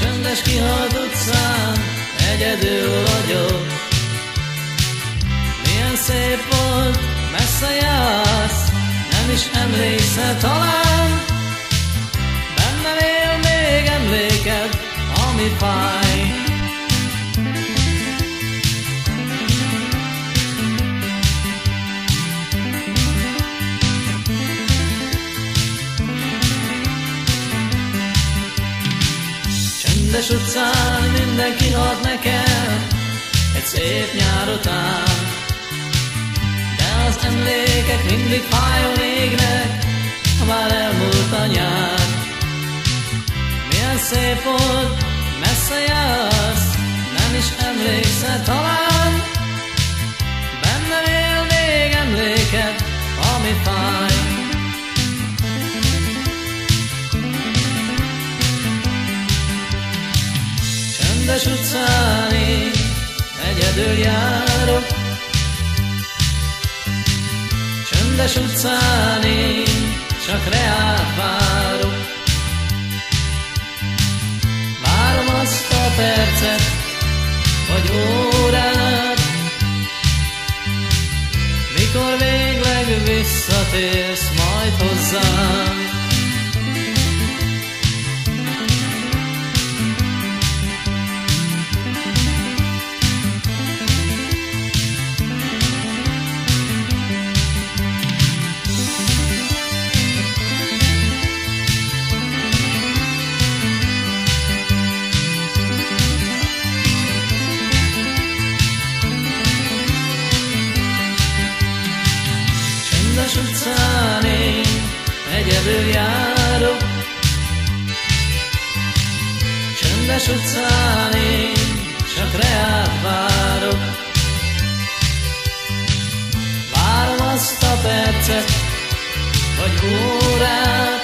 csöndes kihalt utcán, egyedül vagyok. Milyen szép volt, messze jársz, nem is emlékszel talán. Csöndes utcán mindenki ad nekem egy szép nyár után. De az emlékek mindig fájon égnek, ha már elmúlt a nyár. Milyen szép volt, messze jársz, Csöndes utcán én egyedül járok, Csöndes utcán én csak reát várok. Várom azt a percet, vagy órát, mikor végleg visszatérsz majd hozzám. Csöndes utcán én egyedül járok, Csöndes utcán én csak reát várok. Várom azt a percet, vagy órát,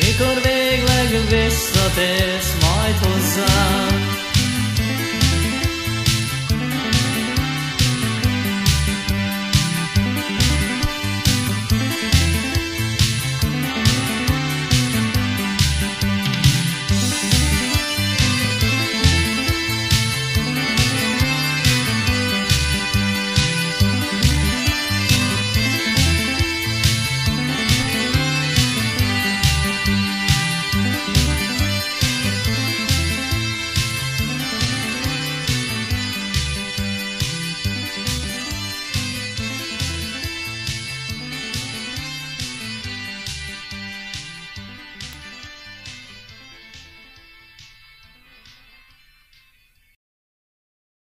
mikor végleg visszatérsz majd hozzám.